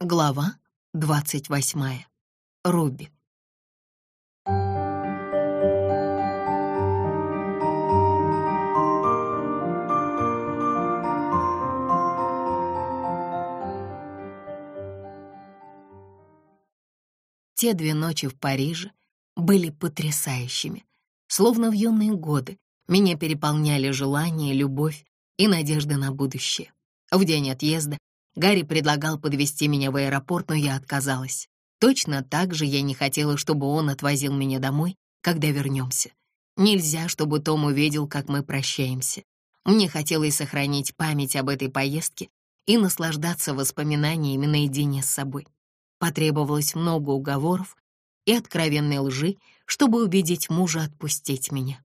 Глава двадцать восьмая. Руби. Те две ночи в Париже были потрясающими. Словно в юные годы меня переполняли желание, любовь и надежда на будущее. В день отъезда Гарри предлагал подвезти меня в аэропорт, но я отказалась. Точно так же я не хотела, чтобы он отвозил меня домой, когда вернемся. Нельзя, чтобы Том увидел, как мы прощаемся. Мне хотелось сохранить память об этой поездке и наслаждаться воспоминаниями наедине с собой. Потребовалось много уговоров и откровенной лжи, чтобы убедить мужа отпустить меня.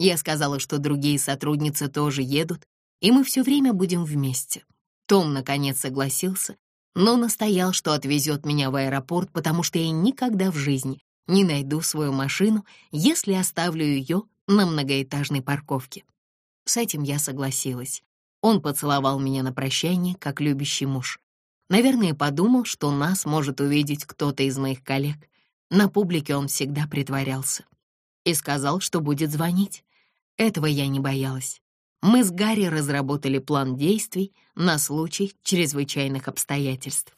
Я сказала, что другие сотрудницы тоже едут, и мы все время будем вместе. Том, наконец, согласился, но настоял, что отвезет меня в аэропорт, потому что я никогда в жизни не найду свою машину, если оставлю ее на многоэтажной парковке. С этим я согласилась. Он поцеловал меня на прощание, как любящий муж. Наверное, подумал, что нас может увидеть кто-то из моих коллег. На публике он всегда притворялся. И сказал, что будет звонить. Этого я не боялась мы с Гарри разработали план действий на случай чрезвычайных обстоятельств.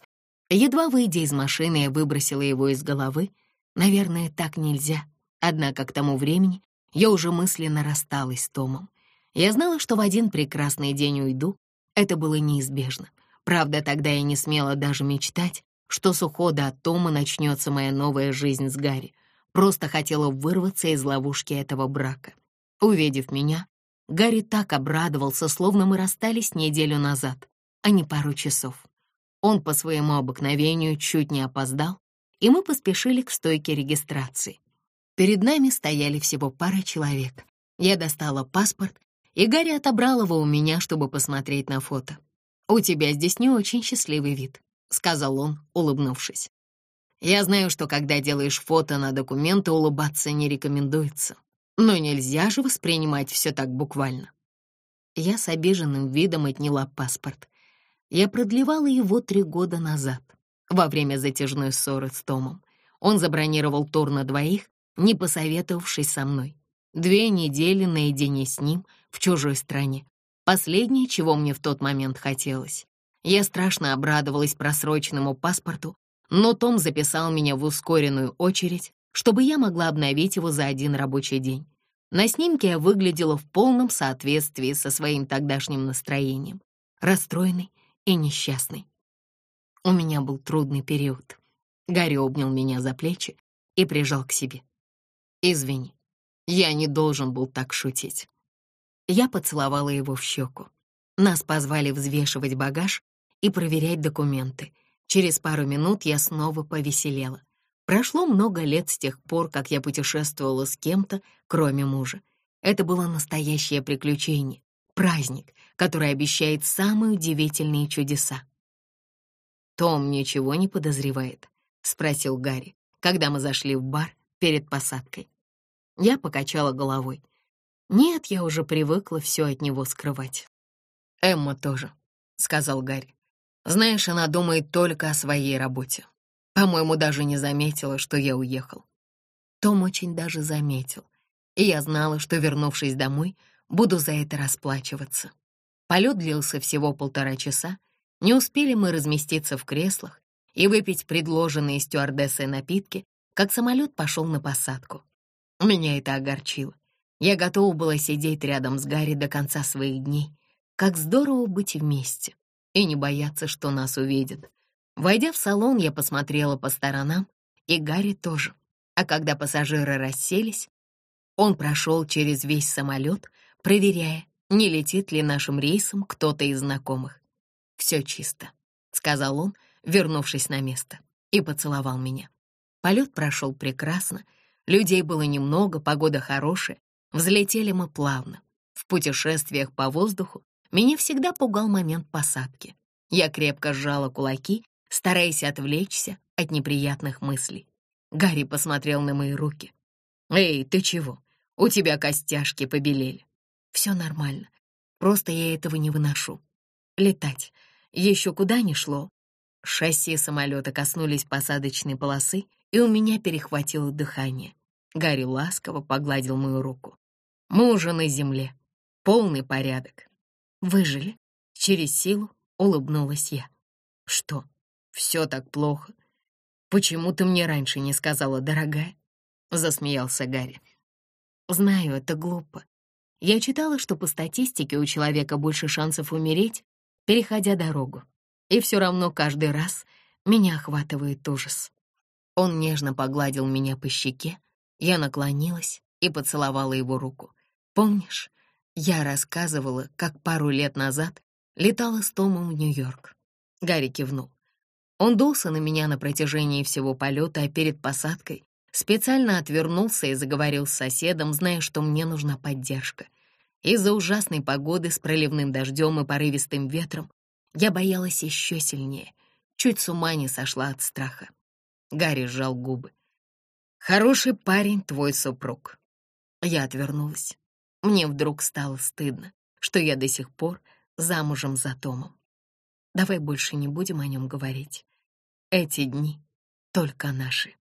Едва выйдя из машины, я выбросила его из головы. Наверное, так нельзя. Однако к тому времени я уже мысленно рассталась с Томом. Я знала, что в один прекрасный день уйду. Это было неизбежно. Правда, тогда я не смела даже мечтать, что с ухода от Тома начнется моя новая жизнь с Гарри. Просто хотела вырваться из ловушки этого брака. Увидев меня, Гарри так обрадовался, словно мы расстались неделю назад, а не пару часов. Он по своему обыкновению чуть не опоздал, и мы поспешили к стойке регистрации. Перед нами стояли всего пара человек. Я достала паспорт, и Гарри отобрал его у меня, чтобы посмотреть на фото. «У тебя здесь не очень счастливый вид», — сказал он, улыбнувшись. «Я знаю, что когда делаешь фото на документы, улыбаться не рекомендуется. Но нельзя же воспринимать все так буквально. Я с обиженным видом отняла паспорт. Я продлевала его три года назад, во время затяжной ссоры с Томом. Он забронировал тур на двоих, не посоветовавшись со мной. Две недели наедине с ним в чужой стране. Последнее, чего мне в тот момент хотелось. Я страшно обрадовалась просроченному паспорту, но Том записал меня в ускоренную очередь, чтобы я могла обновить его за один рабочий день. На снимке я выглядела в полном соответствии со своим тогдашним настроением, расстроенной и несчастной. У меня был трудный период. Гарри обнял меня за плечи и прижал к себе. «Извини, я не должен был так шутить». Я поцеловала его в щеку. Нас позвали взвешивать багаж и проверять документы. Через пару минут я снова повеселела. Прошло много лет с тех пор, как я путешествовала с кем-то, кроме мужа. Это было настоящее приключение, праздник, который обещает самые удивительные чудеса. «Том ничего не подозревает?» — спросил Гарри, когда мы зашли в бар перед посадкой. Я покачала головой. «Нет, я уже привыкла все от него скрывать». «Эмма тоже», — сказал Гарри. «Знаешь, она думает только о своей работе. По-моему, даже не заметила, что я уехал. Том очень даже заметил, и я знала, что, вернувшись домой, буду за это расплачиваться. Полет длился всего полтора часа, не успели мы разместиться в креслах и выпить предложенные стюардессой напитки, как самолет пошел на посадку. Меня это огорчило. Я готова была сидеть рядом с Гарри до конца своих дней. Как здорово быть вместе и не бояться, что нас увидят. Войдя в салон, я посмотрела по сторонам, и Гарри тоже. А когда пассажиры расселись, он прошел через весь самолет, проверяя, не летит ли нашим рейсом кто-то из знакомых. «Все чисто», — сказал он, вернувшись на место, и поцеловал меня. Полет прошел прекрасно, людей было немного, погода хорошая, взлетели мы плавно. В путешествиях по воздуху меня всегда пугал момент посадки. Я крепко сжала кулаки стараясь отвлечься от неприятных мыслей. Гарри посмотрел на мои руки. «Эй, ты чего? У тебя костяшки побелели». «Все нормально, просто я этого не выношу. Летать еще куда ни шло. Шасси самолета коснулись посадочной полосы, и у меня перехватило дыхание. Гарри ласково погладил мою руку. Мы уже на земле. Полный порядок. Выжили. Через силу улыбнулась я. Что, все так плохо? Почему ты мне раньше не сказала, дорогая? Засмеялся Гарри. Знаю, это глупо. Я читала, что по статистике у человека больше шансов умереть, переходя дорогу. И все равно каждый раз меня охватывает ужас. Он нежно погладил меня по щеке, я наклонилась и поцеловала его руку. Помнишь, я рассказывала, как пару лет назад летала с Томом в Нью-Йорк. Гарри кивнул. Он дулся на меня на протяжении всего полета, а перед посадкой специально отвернулся и заговорил с соседом, зная, что мне нужна поддержка. Из-за ужасной погоды с проливным дождем и порывистым ветром я боялась еще сильнее, чуть с ума не сошла от страха. Гарри сжал губы. «Хороший парень твой супруг». Я отвернулась. Мне вдруг стало стыдно, что я до сих пор замужем за Томом. Давай больше не будем о нем говорить. Эти дни только наши.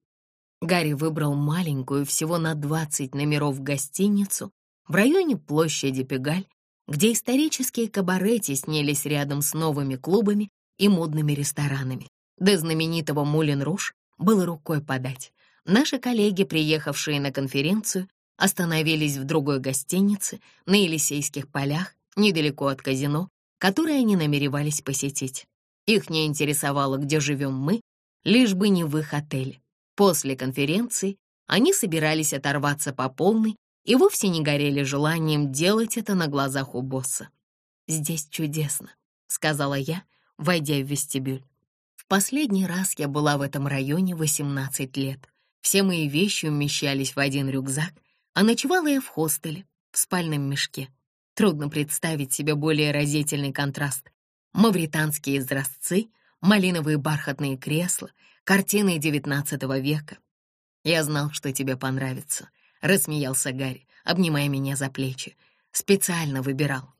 Гарри выбрал маленькую, всего на 20 номеров гостиницу в районе площади Пегаль, где исторические кабаре теснились рядом с новыми клубами и модными ресторанами. До знаменитого Мулин Руш было рукой подать. Наши коллеги, приехавшие на конференцию, остановились в другой гостинице на Елисейских полях, недалеко от казино, которое они намеревались посетить. Их не интересовало, где живем мы, лишь бы не в их отеле. После конференции они собирались оторваться по полной и вовсе не горели желанием делать это на глазах у босса. «Здесь чудесно», — сказала я, войдя в вестибюль. В последний раз я была в этом районе 18 лет. Все мои вещи умещались в один рюкзак, а ночевала я в хостеле, в спальном мешке. Трудно представить себе более разительный контраст. Мавританские изразцы, малиновые бархатные кресла, картины XIX века. «Я знал, что тебе понравится», — рассмеялся Гарри, обнимая меня за плечи. «Специально выбирал».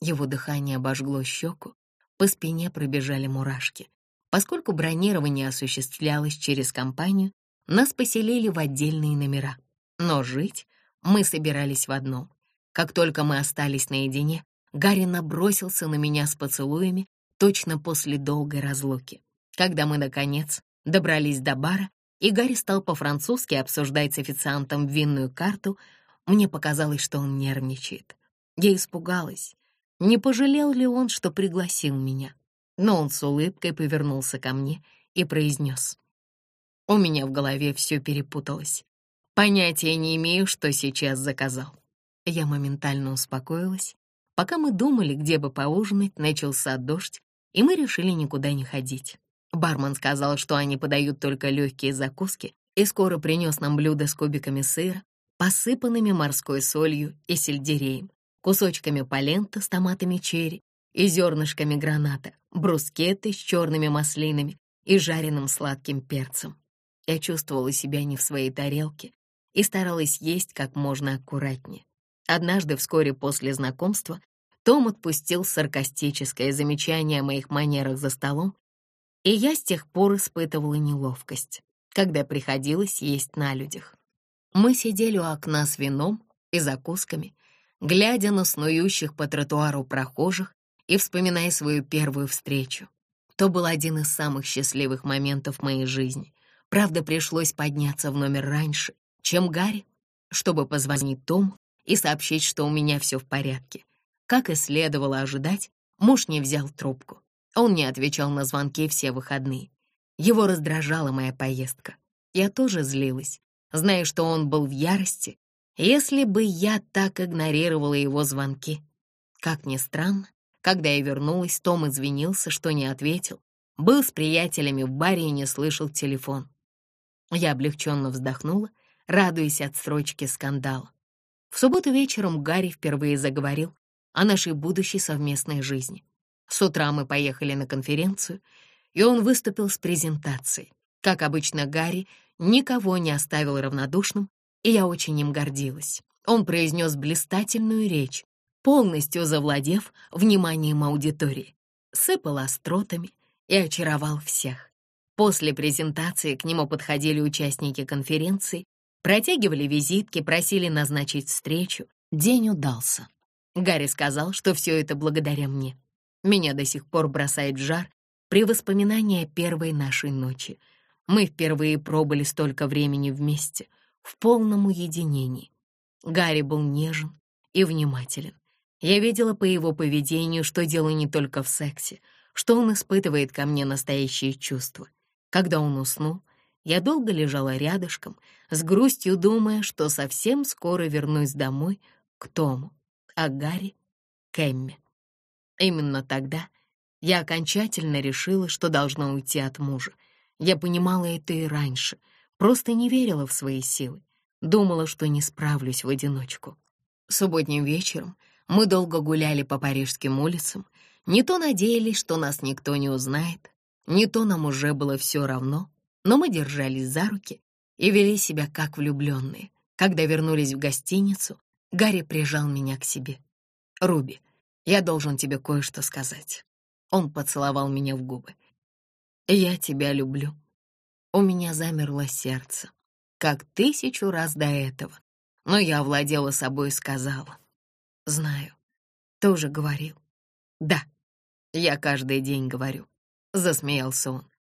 Его дыхание обожгло щеку, по спине пробежали мурашки. Поскольку бронирование осуществлялось через компанию, нас поселили в отдельные номера. Но жить мы собирались в одном. Как только мы остались наедине, Гарри набросился на меня с поцелуями точно после долгой разлуки. Когда мы, наконец, добрались до бара, и Гарри стал по-французски обсуждать с официантом винную карту, мне показалось, что он нервничает. Я испугалась, не пожалел ли он, что пригласил меня. Но он с улыбкой повернулся ко мне и произнес. У меня в голове все перепуталось. Понятия не имею, что сейчас заказал. Я моментально успокоилась. Пока мы думали, где бы поужинать, начался дождь, и мы решили никуда не ходить. Бармен сказал, что они подают только легкие закуски, и скоро принес нам блюдо с кубиками сыра, посыпанными морской солью и сельдереем, кусочками полента с томатами черри и зернышками граната, брускеты с черными маслинами и жареным сладким перцем. Я чувствовала себя не в своей тарелке, и старалась есть как можно аккуратнее. Однажды, вскоре после знакомства, том отпустил саркастическое замечание о моих манерах за столом, и я с тех пор испытывала неловкость, когда приходилось есть на людях. Мы сидели у окна с вином и закусками, глядя на снующих по тротуару прохожих и вспоминая свою первую встречу. То был один из самых счастливых моментов моей жизни. Правда, пришлось подняться в номер раньше, чем Гарри, чтобы позвонить Тому и сообщить, что у меня все в порядке. Как и следовало ожидать, муж не взял трубку. Он не отвечал на звонки все выходные. Его раздражала моя поездка. Я тоже злилась, зная, что он был в ярости, если бы я так игнорировала его звонки. Как ни странно, когда я вернулась, Том извинился, что не ответил, был с приятелями в баре и не слышал телефон. Я облегченно вздохнула радуясь отсрочке скандала. В субботу вечером Гарри впервые заговорил о нашей будущей совместной жизни. С утра мы поехали на конференцию, и он выступил с презентацией. Как обычно, Гарри никого не оставил равнодушным, и я очень им гордилась. Он произнес блистательную речь, полностью завладев вниманием аудитории. Сыпал остротами, и очаровал всех. После презентации к нему подходили участники конференции, протягивали визитки, просили назначить встречу. День удался. Гарри сказал, что все это благодаря мне. Меня до сих пор бросает жар при воспоминании о первой нашей ночи. Мы впервые пробыли столько времени вместе, в полном уединении. Гарри был нежен и внимателен. Я видела по его поведению, что дело не только в сексе, что он испытывает ко мне настоящие чувства. Когда он уснул, я долго лежала рядышком, с грустью думая, что совсем скоро вернусь домой к Тому, а Гарри — к Эмме. Именно тогда я окончательно решила, что должна уйти от мужа. Я понимала это и раньше, просто не верила в свои силы. Думала, что не справлюсь в одиночку. Субботним вечером мы долго гуляли по парижским улицам, не то надеялись, что нас никто не узнает, не то нам уже было все равно, но мы держались за руки и вели себя как влюбленные. Когда вернулись в гостиницу, Гарри прижал меня к себе. «Руби, я должен тебе кое-что сказать». Он поцеловал меня в губы. «Я тебя люблю». У меня замерло сердце, как тысячу раз до этого, но я овладела собой и сказала. «Знаю, ты уже говорил». «Да, я каждый день говорю», — засмеялся он.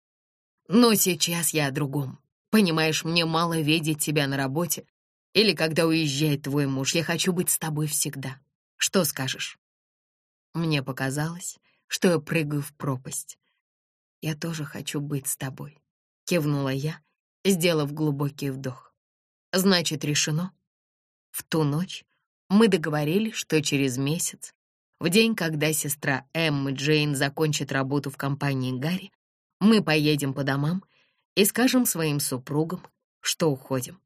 «Но сейчас я о другом. Понимаешь, мне мало видеть тебя на работе. Или когда уезжает твой муж, я хочу быть с тобой всегда. Что скажешь?» Мне показалось, что я прыгаю в пропасть. «Я тоже хочу быть с тобой», — кивнула я, сделав глубокий вдох. «Значит, решено?» В ту ночь мы договорились, что через месяц, в день, когда сестра Эммы Джейн закончит работу в компании Гарри, мы поедем по домам и скажем своим супругам, что уходим.